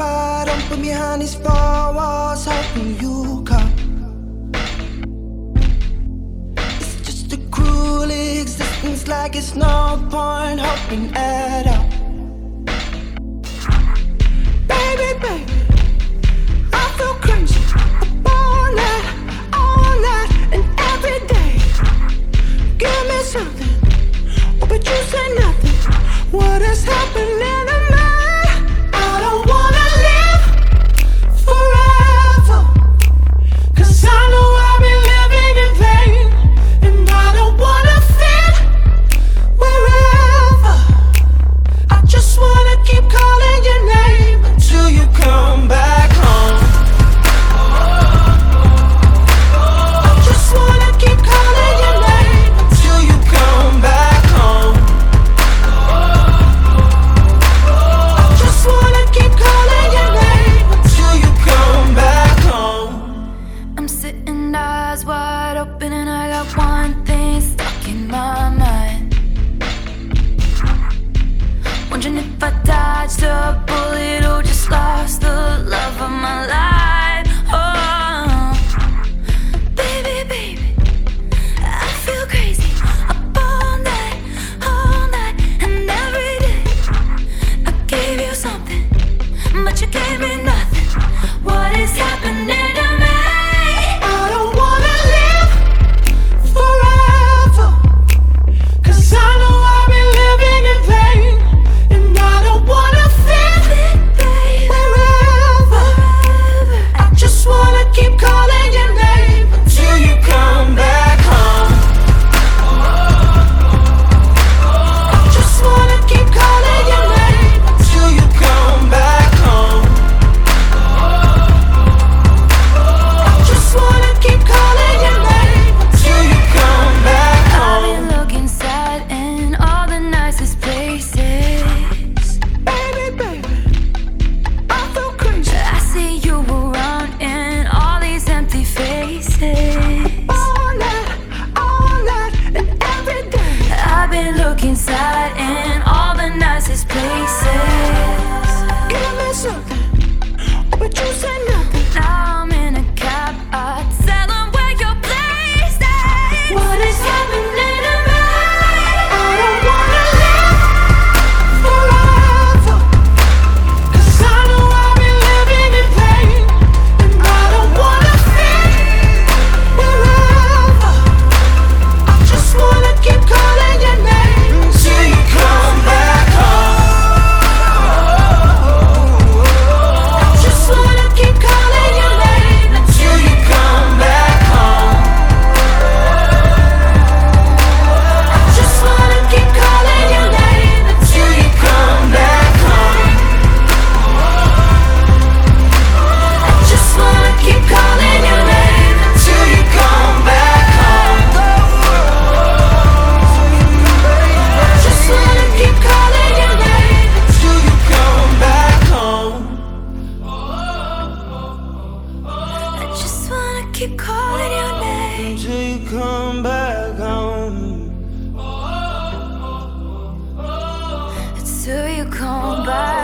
Don't put me behind these four walls, hoping you come. It's just a cruel existence, like it's no point hoping at all. wide open and I got one thing stuck in my mind. Wondering if I dodged a bullet or just lost the love of my life. Oh, baby, baby, I feel crazy Up all night, all night, and every day. I gave you something, but you gave me nothing look inside in all the nicest places. Give me something, but you said no. keep calling your name until you come back home. Until you come back.